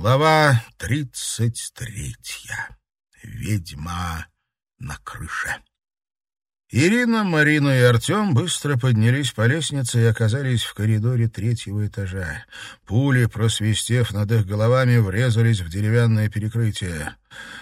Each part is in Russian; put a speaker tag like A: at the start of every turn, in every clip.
A: Глава тридцать третья. Ведьма на крыше. Ирина, Марина и Артем быстро поднялись по лестнице и оказались в коридоре третьего этажа. Пули, просвистев над их головами, врезались в деревянное перекрытие.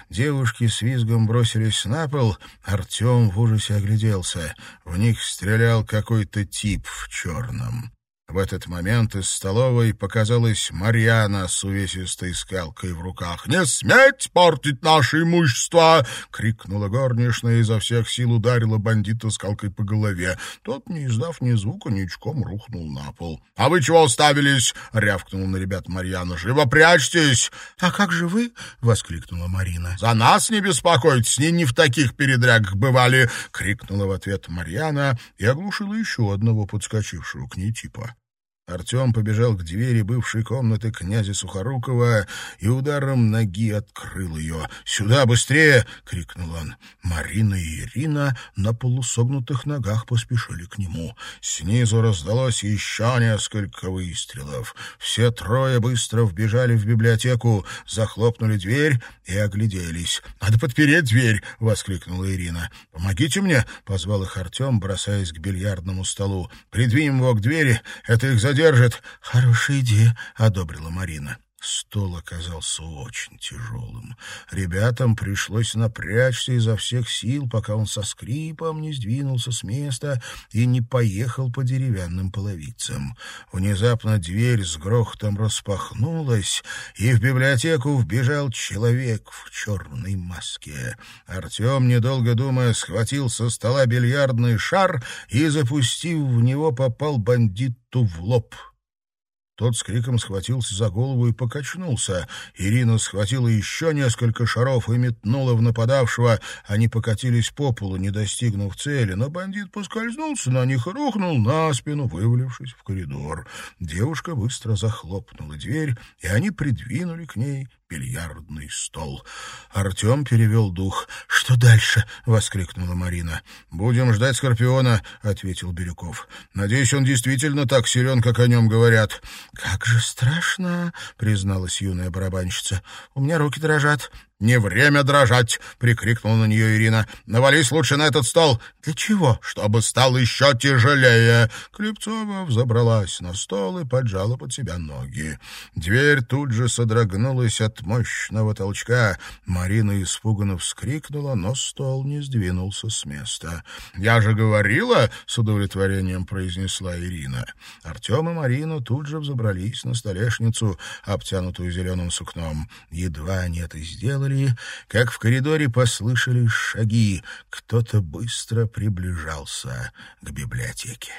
A: Девушки с визгом бросились на пол. Артем в ужасе огляделся. В них стрелял какой-то тип в черном. В этот момент из столовой показалась Марьяна с увесистой скалкой в руках. «Не сметь портить наше имущество!» — крикнула горничная и изо всех сил ударила бандита скалкой по голове. Тот, не издав ни звука, ничком рухнул на пол. «А вы чего уставились?» — рявкнула на ребят Марьяна. «Живо прячьтесь!» «А как же вы?» — воскликнула Марина. «За нас не беспокойтесь, не, не в таких передрягах бывали!» — крикнула в ответ Марьяна и оглушила еще одного подскочившего к ней типа. Артем побежал к двери бывшей комнаты князя Сухорукова и ударом ноги открыл ее. «Сюда, быстрее!» — крикнул он. Марина и Ирина на полусогнутых ногах поспешили к нему. Снизу раздалось еще несколько выстрелов. Все трое быстро вбежали в библиотеку, захлопнули дверь и огляделись. «Надо подпереть дверь!» — воскликнула Ирина. «Помогите мне!» — позвал их Артем, бросаясь к бильярдному столу. «Придвинем его к двери, это их задержит держит. Хорошая идея, одобрила Марина. Стол оказался очень тяжелым. Ребятам пришлось напрячься изо всех сил, пока он со скрипом не сдвинулся с места и не поехал по деревянным половицам. Внезапно дверь с грохотом распахнулась, и в библиотеку вбежал человек в черной маске. Артем, недолго думая, схватил со стола бильярдный шар и, запустив в него, попал бандиту в лоб. Тот с криком схватился за голову и покачнулся. Ирина схватила еще несколько шаров и метнула в нападавшего. Они покатились по полу, не достигнув цели, но бандит поскользнулся на них и рухнул на спину, вывалившись в коридор. Девушка быстро захлопнула дверь, и они придвинули к ней бильярдный стол. Артем перевел дух. «Что дальше?» — воскликнула Марина. «Будем ждать Скорпиона», — ответил Бирюков. «Надеюсь, он действительно так силен, как о нем говорят». «Как же страшно!» — призналась юная барабанщица. «У меня руки дрожат». «Не время дрожать!» — прикрикнула на нее Ирина. «Навались лучше на этот стол!» «Для чего?» «Чтобы стал еще тяжелее!» Клепцова взобралась на стол и поджала под себя ноги. Дверь тут же содрогнулась от мощного толчка. Марина испуганно вскрикнула, но стол не сдвинулся с места. «Я же говорила!» — с удовлетворением произнесла Ирина. Артем и Марина тут же взобрались на столешницу, обтянутую зеленым сукном. Едва они это сделали, сделали, как в коридоре послышались шаги. Кто-то быстро приближался к библиотеке.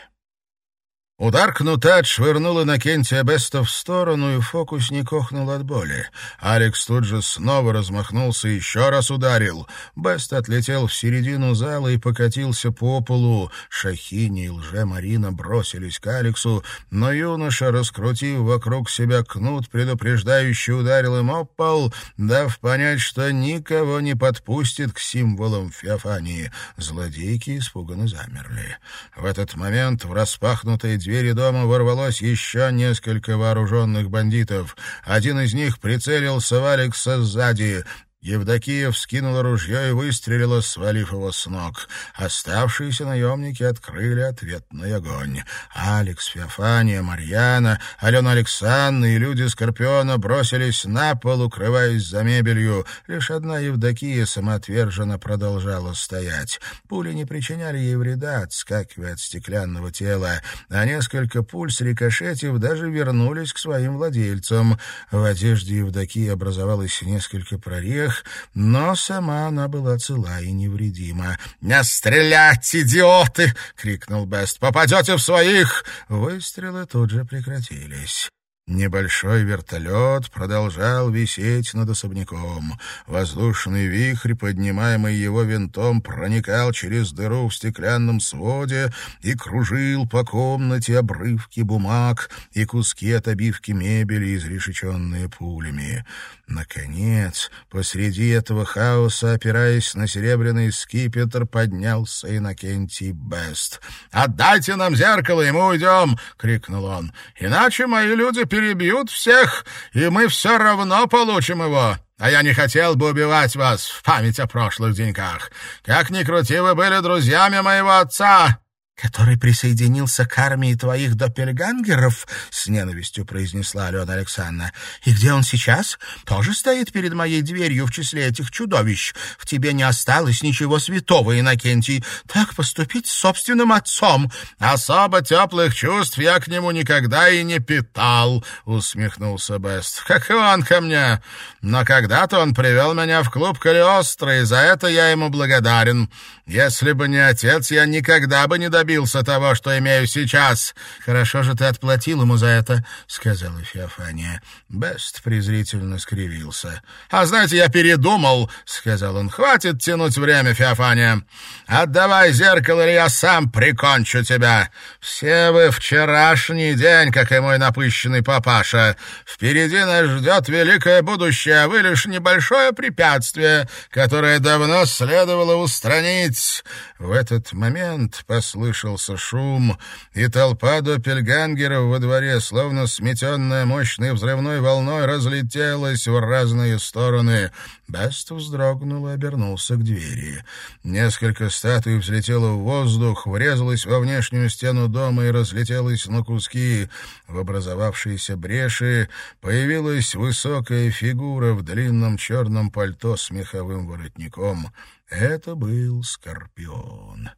A: Удар кнута отшвырнул Иннокентия Беста в сторону, и фокусник охнул от боли. Алекс тут же снова размахнулся и еще раз ударил. Бест отлетел в середину зала и покатился по полу. Шахини и лже-Марина бросились к Алексу, но юноша, раскрутив вокруг себя кнут, предупреждающе ударил им об пол, дав понять, что никого не подпустит к символам Феофании. Злодейки испуганно замерли. В этот момент в распахнутой двери дома ворвалось еще несколько вооруженных бандитов. Один из них прицелился в Алекса сзади. Евдокия вскинула ружье и выстрелила, свалив его с ног. Оставшиеся наемники открыли ответный огонь. Алекс, Феофания, Марьяна, Алена Александровна и люди Скорпиона бросились на пол, укрываясь за мебелью. Лишь одна Евдокия самоотверженно продолжала стоять. Пули не причиняли ей вреда, отскакивая от стеклянного тела, а несколько пуль с рикошетив даже вернулись к своим владельцам. В одежде Евдокии образовалось несколько прорех, всех, но сама она была цела и невредима. «Не стрелять, идиоты!» — крикнул Бест. «Попадете в своих!» Выстрелы тут же прекратились. Небольшой вертолет продолжал висеть над особняком. Воздушный вихрь, поднимаемый его винтом, проникал через дыру в стеклянном своде и кружил по комнате обрывки бумаг и куски от обивки мебели, изрешеченные пулями. Наконец, посреди этого хаоса, опираясь на серебряный скипетр, поднялся Иннокентий Бест. «Отдайте нам зеркало, и мы уйдем!» — крикнул он. «Иначе мои люди перебьют всех, и мы все равно получим его. А я не хотел бы убивать вас в память о прошлых деньках. Как ни крути, вы были друзьями моего отца
B: который присоединился к армии твоих доппельгангеров, — с ненавистью произнесла Алена Александровна. — И где он сейчас? Тоже стоит перед моей дверью в числе этих чудовищ. В тебе не осталось ничего святого, Иннокентий. Так поступить с собственным отцом.
A: — Особо теплых чувств я к нему никогда и не питал, — усмехнулся Бест. — Как и он ко мне. Но когда-то он привел меня в клуб Калиостро, и за это я ему благодарен. Если бы не отец, я никогда бы не добился того, что имею сейчас.
B: Хорошо же ты отплатил ему за это, сказала Феофания. Бест презрительно скривился.
A: А знаете, я передумал, сказал он. Хватит тянуть время, Феофания. Отдавай зеркало, или я сам прикончу тебя. Все вы вчерашний день, как и мой напыщенный папаша. Впереди нас ждет великое будущее, а вы лишь небольшое препятствие, которое давно следовало устранить быть!» В этот момент послышался шум, и толпа доппельгангеров во дворе, словно сметенная мощной взрывной волной, разлетелась в разные стороны. Бест вздрогнул и обернулся к двери. Несколько статуй взлетело в воздух, врезалось во внешнюю стену дома и разлетелось на куски. В образовавшейся бреши появилась высокая фигура в длинном черном пальто с меховым воротником. Это был Скорпион.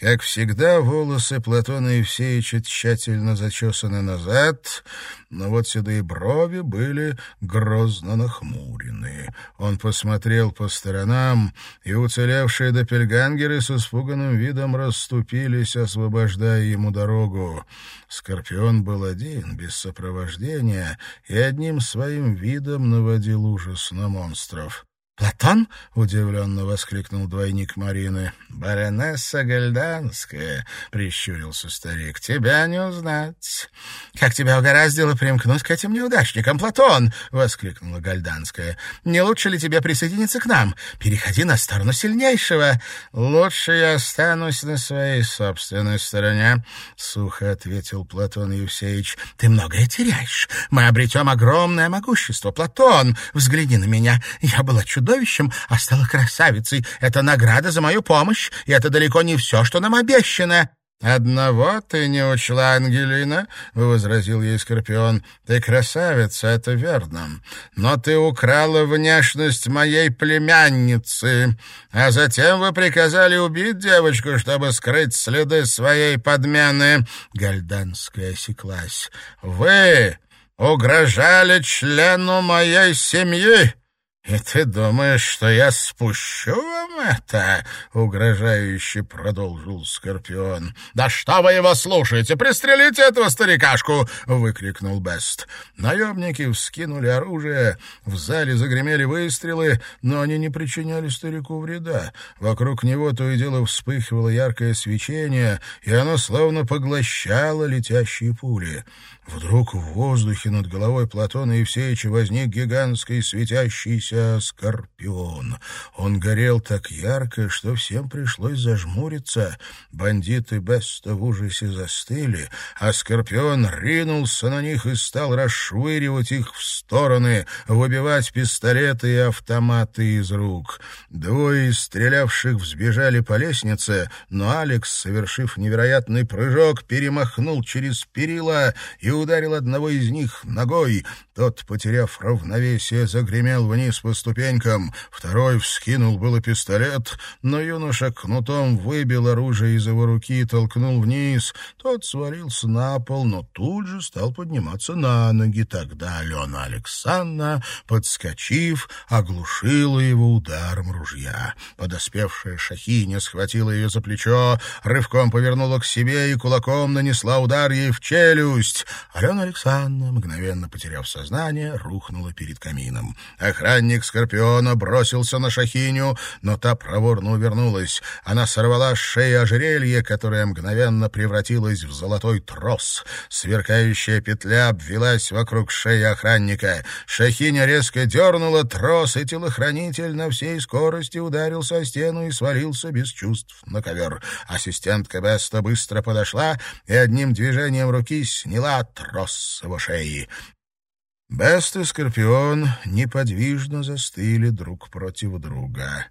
A: Как всегда, волосы Платона Евсеевича тщательно зачесаны назад, но вот седые брови были грозно нахмурены. Он посмотрел по сторонам, и уцелевшие допельгангеры с испуганным видом расступились, освобождая ему дорогу. Скорпион был один, без сопровождения, и одним своим видом наводил ужас на монстров.
B: «Платон?» — удивленно воскликнул двойник Марины.
A: «Баронесса Гальданская», — прищурился старик, — «тебя не узнать».
B: «Как тебя угораздило примкнуть к этим неудачникам, Платон?» — воскликнула Гальданская. «Не лучше ли тебе присоединиться к нам? Переходи на сторону сильнейшего».
A: «Лучше я останусь на своей собственной стороне», — сухо ответил Платон Евсеевич.
B: «Ты многое теряешь. Мы обретем огромное могущество. Платон, взгляни на меня. Я была чудовищем чудовищем, а стала красавицей. Это награда за мою помощь, и это далеко не все, что нам обещано».
A: «Одного ты не учла, Ангелина», — возразил ей Скорпион. «Ты красавица, это верно. Но ты украла внешность моей племянницы, а затем вы приказали убить девочку, чтобы скрыть следы своей подмены». Гальданская осеклась. «Вы угрожали члену моей семьи!» «И ты думаешь, что я спущу вам это?» — угрожающе продолжил Скорпион. «Да что вы его слушаете? Пристрелите этого старикашку!» — выкрикнул Бест. Наемники вскинули оружие, в зале загремели выстрелы, но они не причиняли старику вреда. Вокруг него то и дело вспыхивало яркое свечение, и оно словно поглощало летящие пули. Вдруг в воздухе над головой Платона Евсеевича возник гигантский светящийся скорпион. Он горел так ярко, что всем пришлось зажмуриться. Бандиты Беста в ужасе застыли, а скорпион ринулся на них и стал расшвыривать их в стороны, выбивать пистолеты и автоматы из рук. Двое из стрелявших взбежали по лестнице, но Алекс, совершив невероятный прыжок, перемахнул через перила и ударил одного из них ногой. Тот, потеряв равновесие, загремел вниз по ступенькам. Второй вскинул было пистолет, но юноша кнутом выбил оружие из его руки и толкнул вниз. Тот свалился на пол, но тут же стал подниматься на ноги. Тогда Алена Александровна, подскочив, оглушила его ударом ружья. Подоспевшая шахиня схватила ее за плечо, рывком повернула к себе и кулаком нанесла удар ей в челюсть. Алена Александровна, мгновенно потеряв сознание, рухнула перед камином. Охранник Скорпиона бросился на Шахиню, но та проворно увернулась. Она сорвала с шеи ожерелье, которое мгновенно превратилось в золотой трос. Сверкающая петля обвелась вокруг шеи охранника. Шахиня резко дернула трос, и телохранитель на всей скорости ударился о стену и свалился без чувств на ковер. Ассистентка Беста быстро подошла и одним движением руки сняла трос с его шеи. Бест и Скорпион неподвижно застыли друг против друга.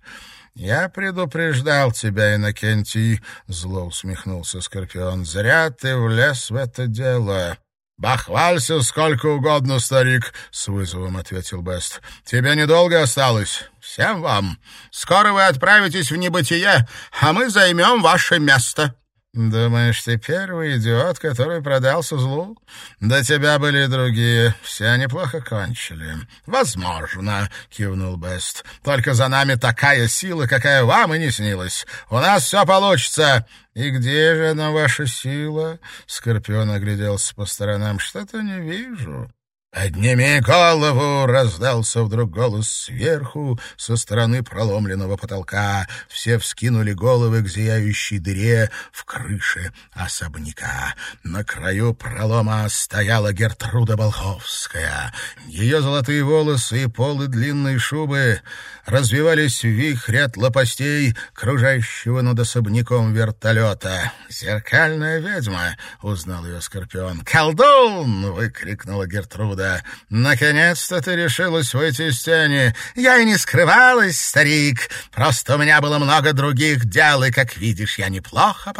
A: «Я предупреждал тебя, Иннокентий», — зло усмехнулся Скорпион. «Зря ты влез в это дело». «Бахвалься сколько угодно, старик», — с вызовом ответил Бест. «Тебе недолго осталось. Всем вам. Скоро вы отправитесь в небытие, а мы займем ваше место». «Думаешь, ты первый идиот, который продался злу? До тебя были другие. Все неплохо кончили». «Возможно», — кивнул Бест. «Только за нами такая сила, какая вам и не снилась. У нас все получится». «И где же она, ваша сила?» Скорпион огляделся по сторонам. «Что-то не вижу». «Подними голову!» — раздался вдруг голос сверху, со стороны проломленного потолка. Все вскинули головы к зияющей дыре в крыше особняка. На краю пролома стояла Гертруда Болховская. Ее золотые волосы и полы длинной шубы развивались в вихре от лопастей, кружащего над особняком вертолета. «Зеркальная ведьма!» — узнал ее Скорпион. «Колдун!» — выкрикнула Гертруда года. Наконец-то ты решилась выйти из тени. Я и не скрывалась, старик. Просто у меня было много других дел, и, как видишь, я неплохо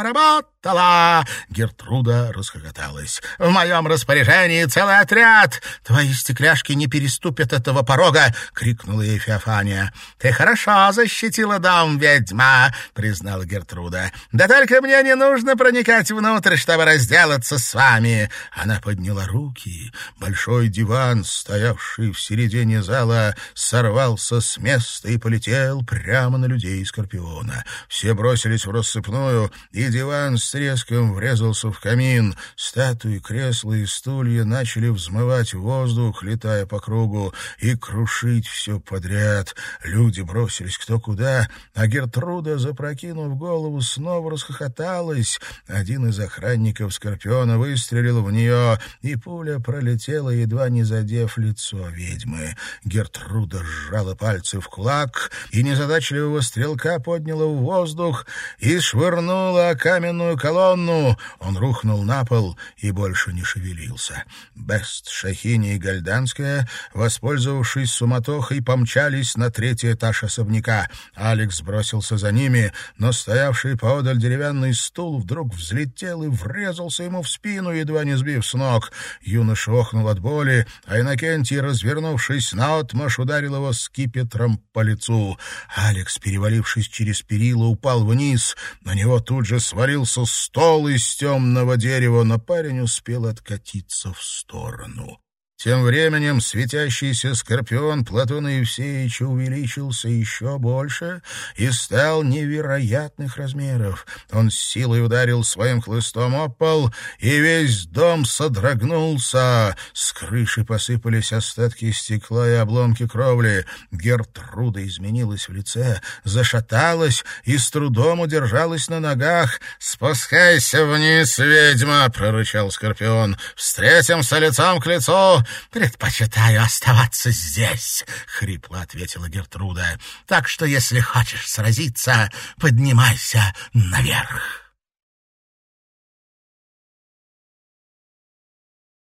A: поработала. Гертруда расхохоталась. В моем распоряжении целый отряд. Твои стекляшки не переступят этого порога, крикнула ей Феофания. Ты хорошо защитила дом, ведьма, признала Гертруда. Да только мне не нужно проникать внутрь, чтобы разделаться с вами. Она подняла руки. Большой диван, стоявший в середине зала, сорвался с места и полетел прямо на людей Скорпиона. Все бросились в рассыпную, и диван с треском врезался в камин. Статуи, кресла и стулья начали взмывать в воздух, летая по кругу, и крушить все подряд. Люди бросились кто куда, а Гертруда, запрокинув голову, снова расхохоталась. Один из охранников Скорпиона выстрелил в нее, и пуля пролетела едва не задев лицо ведьмы. Гертруда сжала пальцы в кулак и незадачливого стрелка подняла в воздух и швырнула каменную колонну. Он рухнул на пол и больше не шевелился. Бест, Шахини и Гальданская, воспользовавшись суматохой, помчались на третий этаж особняка. Алекс бросился за ними, но стоявший поодаль деревянный стул вдруг взлетел и врезался ему в спину, едва не сбив с ног. Юноша охнул от боли, а Иннокентий, развернувшись наотмашь, ударил его скипетром по лицу. Алекс, перевалившись через перила, упал вниз. На него тут же свалился стол из темного дерева, но парень успел откатиться в сторону. Тем временем светящийся скорпион Платона Евсеевича увеличился еще больше и стал невероятных размеров. Он с силой ударил своим хлыстом об пол, и весь дом содрогнулся. С крыши посыпались остатки стекла и обломки кровли. Гертруда изменилась в лице, зашаталась и с трудом удержалась на ногах. «Спускайся вниз, ведьма!» — прорычал скорпион. «Встретимся лицом к лицу!» «Предпочитаю оставаться здесь», — хрипло ответила Гертруда. «Так что, если хочешь сразиться, поднимайся наверх».